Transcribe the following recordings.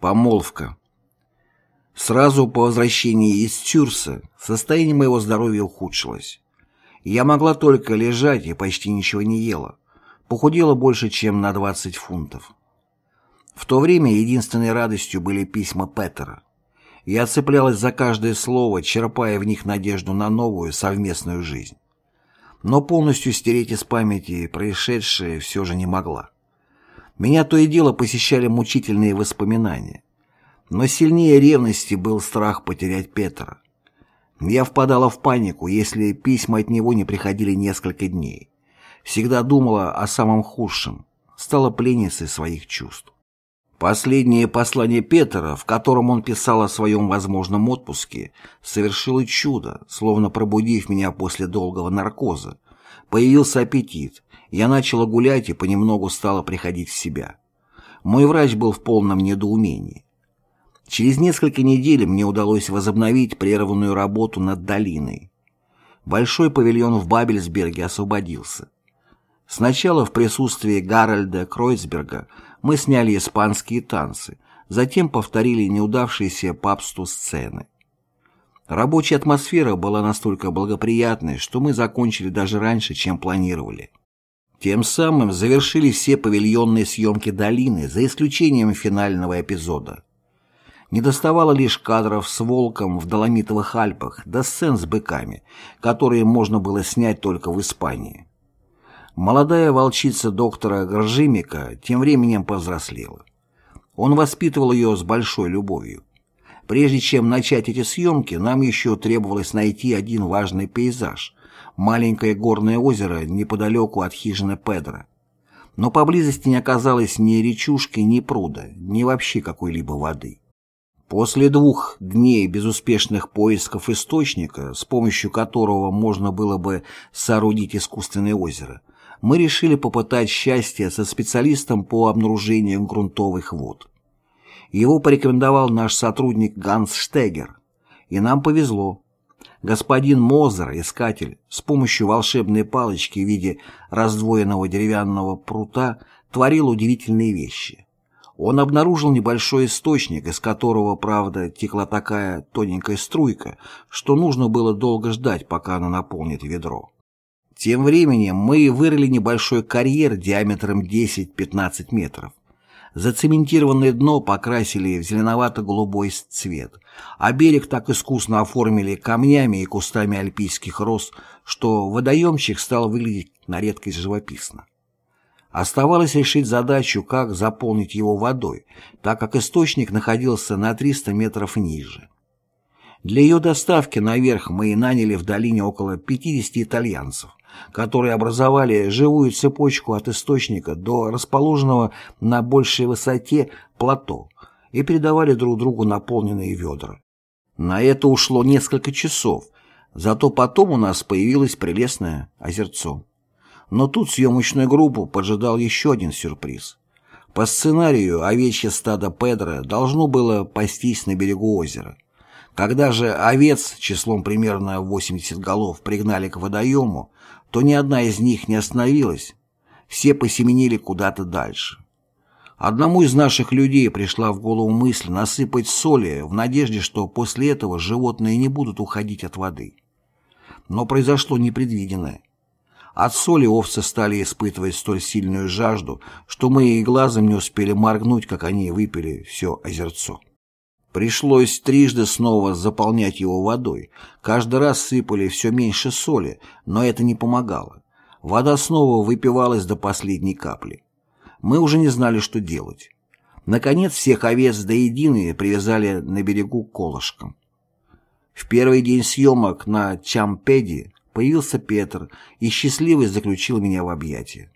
Помолвка. Сразу по возвращении из Тюрса состояние моего здоровья ухудшилось. Я могла только лежать и почти ничего не ела. Похудела больше, чем на 20 фунтов. В то время единственной радостью были письма Петера. Я цеплялась за каждое слово, черпая в них надежду на новую совместную жизнь. Но полностью стереть из памяти происшедшее все же не могла. Меня то и дело посещали мучительные воспоминания. Но сильнее ревности был страх потерять Петра. Я впадала в панику, если письма от него не приходили несколько дней. Всегда думала о самом худшем, стала пленницей своих чувств. Последнее послание Петра, в котором он писал о своем возможном отпуске, совершило чудо, словно пробудив меня после долгого наркоза. Появился аппетит, я начала гулять и понемногу стала приходить в себя. Мой врач был в полном недоумении. Через несколько недель мне удалось возобновить прерванную работу над долиной. Большой павильон в Бабельсберге освободился. Сначала в присутствии Гарольда Кройцберга мы сняли испанские танцы, затем повторили неудавшиеся папству сцены. Рабочая атмосфера была настолько благоприятной, что мы закончили даже раньше, чем планировали. Тем самым завершили все павильонные съемки долины, за исключением финального эпизода. Не доставало лишь кадров с волком в Доломитовых Альпах да сцен с быками, которые можно было снять только в Испании. Молодая волчица доктора Горжимика тем временем повзрослела. Он воспитывал ее с большой любовью. Прежде чем начать эти съемки, нам еще требовалось найти один важный пейзаж, маленькое горное озеро неподалеку от хижины Педро. Но поблизости не оказалось ни речушки, ни пруда, ни вообще какой-либо воды. После двух дней безуспешных поисков источника, с помощью которого можно было бы соорудить искусственное озеро, мы решили попытать счастье со специалистом по обнаружению грунтовых вод. Его порекомендовал наш сотрудник Ганс Штегер. И нам повезло. Господин Мозер, искатель, с помощью волшебной палочки в виде раздвоенного деревянного прута творил удивительные вещи. Он обнаружил небольшой источник, из которого, правда, текла такая тоненькая струйка, что нужно было долго ждать, пока она наполнит ведро. Тем временем мы вырыли небольшой карьер диаметром 10-15 метров. Зацементированное дно покрасили в зеленовато-голубой цвет, а берег так искусно оформили камнями и кустами альпийских роз, что водоемчик стал выглядеть на редкость живописно. Оставалось решить задачу, как заполнить его водой, так как источник находился на 300 метров ниже. Для ее доставки наверх мы наняли в долине около 50 итальянцев, которые образовали живую цепочку от источника до расположенного на большей высоте плато и передавали друг другу наполненные ведра. На это ушло несколько часов, зато потом у нас появилось прелестное озерцо. Но тут съемочную группу поджидал еще один сюрприз. По сценарию овечье стадо Педро должно было пастись на берегу озера. Когда же овец числом примерно 80 голов пригнали к водоему, то ни одна из них не остановилась, все посеменили куда-то дальше. Одному из наших людей пришла в голову мысль насыпать соли в надежде, что после этого животные не будут уходить от воды. Но произошло непредвиденное. От соли овцы стали испытывать столь сильную жажду, что мы и глазом не успели моргнуть, как они выпили все озерцо. Пришлось трижды снова заполнять его водой. Каждый раз сыпали все меньше соли, но это не помогало. Вода снова выпивалась до последней капли. Мы уже не знали, что делать. Наконец, всех овец до единой привязали на берегу колышком. В первый день съемок на Чампеде появился Петр и счастливый заключил меня в объятия.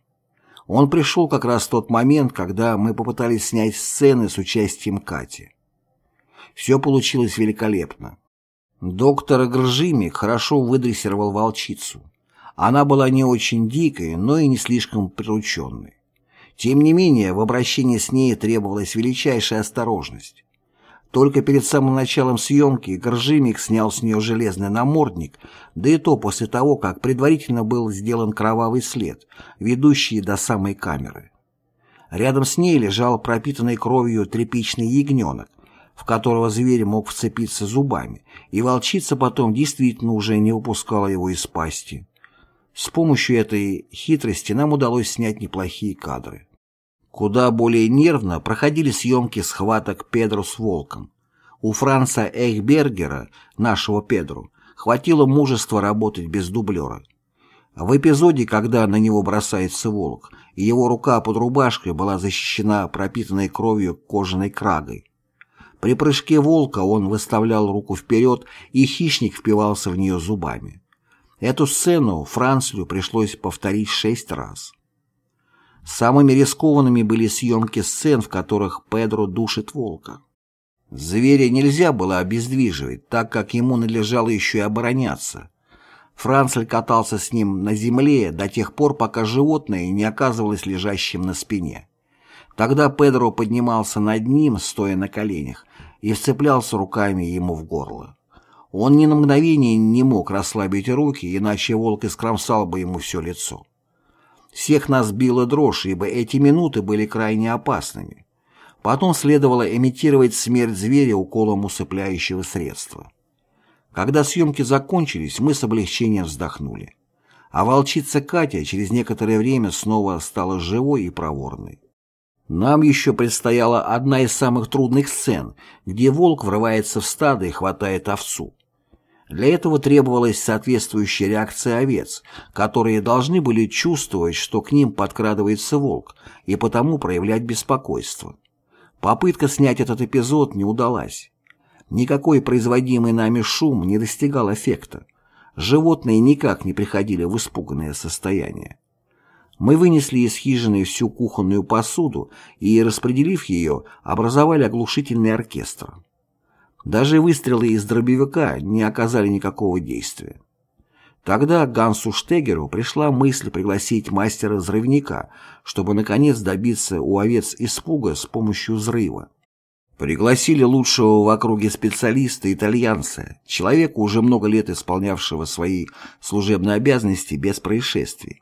Он пришел как раз в тот момент, когда мы попытались снять сцены с участием Кати. Все получилось великолепно. Доктор Гржимик хорошо выдрессировал волчицу. Она была не очень дикой, но и не слишком прирученной. Тем не менее, в обращении с ней требовалась величайшая осторожность. Только перед самым началом съемки Горжимик снял с нее железный намордник, да и то после того, как предварительно был сделан кровавый след, ведущий до самой камеры. Рядом с ней лежал пропитанный кровью тряпичный ягненок, в которого зверь мог вцепиться зубами, и волчица потом действительно уже не выпускала его из пасти. С помощью этой хитрости нам удалось снять неплохие кадры. Куда более нервно проходили съемки схваток Педро с волком. У Франца Эйхбергера, нашего Педру, хватило мужества работать без дублера. В эпизоде, когда на него бросается волк, его рука под рубашкой была защищена пропитанной кровью кожаной крагой. При прыжке волка он выставлял руку вперед, и хищник впивался в нее зубами. Эту сцену Францлю пришлось повторить шесть раз. Самыми рискованными были съемки сцен, в которых Педро душит волка. Зверя нельзя было обездвиживать, так как ему надлежало еще и обороняться. Францель катался с ним на земле до тех пор, пока животное не оказывалось лежащим на спине. Тогда Педро поднимался над ним, стоя на коленях, и вцеплялся руками ему в горло. Он ни на мгновение не мог расслабить руки, иначе волк искромсал бы ему все лицо. Всех нас била дрожь, ибо эти минуты были крайне опасными. Потом следовало имитировать смерть зверя уколом усыпляющего средства. Когда съемки закончились, мы с облегчением вздохнули. А волчица Катя через некоторое время снова стала живой и проворной. Нам еще предстояла одна из самых трудных сцен, где волк врывается в стадо и хватает овцу. Для этого требовалась соответствующая реакция овец, которые должны были чувствовать, что к ним подкрадывается волк, и потому проявлять беспокойство. Попытка снять этот эпизод не удалась. Никакой производимый нами шум не достигал эффекта. Животные никак не приходили в испуганное состояние. Мы вынесли из хижины всю кухонную посуду и, распределив ее, образовали оглушительный оркестр. Даже выстрелы из дробовика не оказали никакого действия. Тогда Гансу Штегеру пришла мысль пригласить мастера-взрывника, чтобы наконец добиться у овец испуга с помощью взрыва. Пригласили лучшего в округе специалиста, итальянца, человека, уже много лет исполнявшего свои служебные обязанности без происшествий.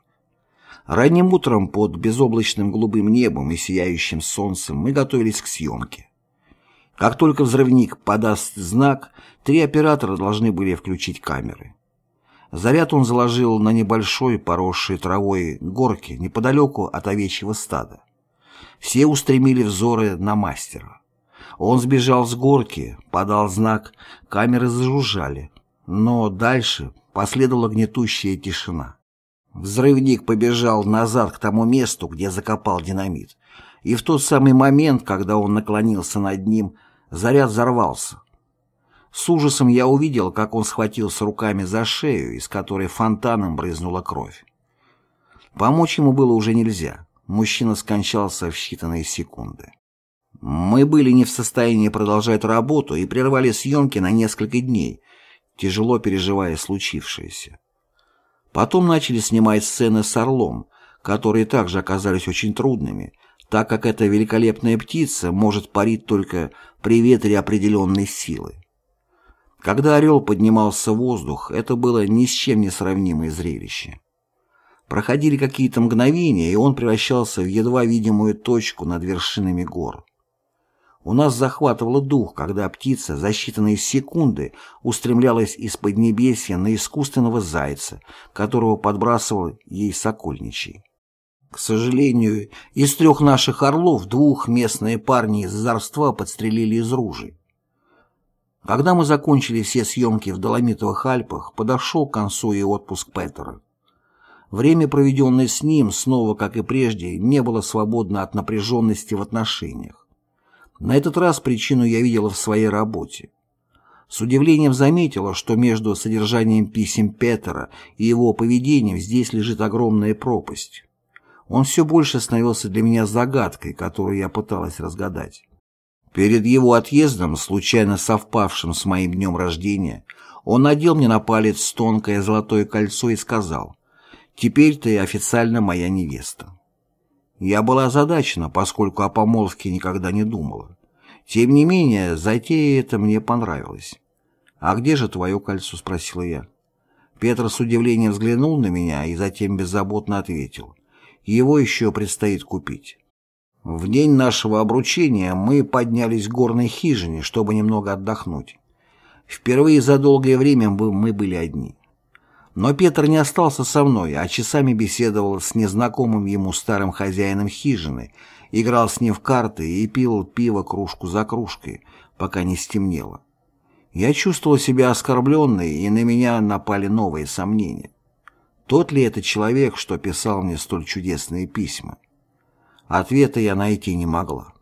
Ранним утром под безоблачным голубым небом и сияющим солнцем мы готовились к съемке. Как только взрывник подаст знак, три оператора должны были включить камеры. Заряд он заложил на небольшой, поросшей травой горке неподалеку от овечьего стада. Все устремили взоры на мастера. Он сбежал с горки, подал знак, камеры зажужжали. Но дальше последовала гнетущая тишина. Взрывник побежал назад к тому месту, где закопал динамит. И в тот самый момент, когда он наклонился над ним, Заряд взорвался. С ужасом я увидел, как он схватился руками за шею, из которой фонтаном брызнула кровь. Помочь ему было уже нельзя. Мужчина скончался в считанные секунды. Мы были не в состоянии продолжать работу и прервали съемки на несколько дней, тяжело переживая случившееся. Потом начали снимать сцены с орлом, которые также оказались очень трудными, так как эта великолепная птица может парить только при ветре определенной силы. Когда орел поднимался в воздух, это было ни с чем не сравнимое зрелище. Проходили какие-то мгновения, и он превращался в едва видимую точку над вершинами гор. У нас захватывало дух, когда птица за считанные секунды устремлялась из поднебесья на искусственного зайца, которого подбрасывал ей сокольничий. К сожалению, из трех наших орлов двух местные парни из Зарства подстрелили из ружей. Когда мы закончили все съемки в Доломитовых Альпах, подошел к концу и отпуск Петера. Время, проведенное с ним, снова, как и прежде, не было свободно от напряженности в отношениях. На этот раз причину я видела в своей работе. С удивлением заметила, что между содержанием писем Петера и его поведением здесь лежит огромная пропасть. Он все больше становился для меня загадкой, которую я пыталась разгадать. Перед его отъездом, случайно совпавшим с моим днем рождения, он надел мне на палец тонкое золотое кольцо и сказал «Теперь ты официально моя невеста». Я была озадачена, поскольку о помолвке никогда не думала. Тем не менее, затея это мне понравилась. «А где же твое кольцо?» — спросила я. Петр с удивлением взглянул на меня и затем беззаботно ответил. Его еще предстоит купить. В день нашего обручения мы поднялись к горной хижине, чтобы немного отдохнуть. Впервые за долгое время мы были одни. Но Петр не остался со мной, а часами беседовал с незнакомым ему старым хозяином хижины, играл с ним в карты и пил пиво кружку за кружкой, пока не стемнело. Я чувствовал себя оскорбленной, и на меня напали новые сомнения. Тот ли это человек, что писал мне столь чудесные письма? Ответа я найти не могла.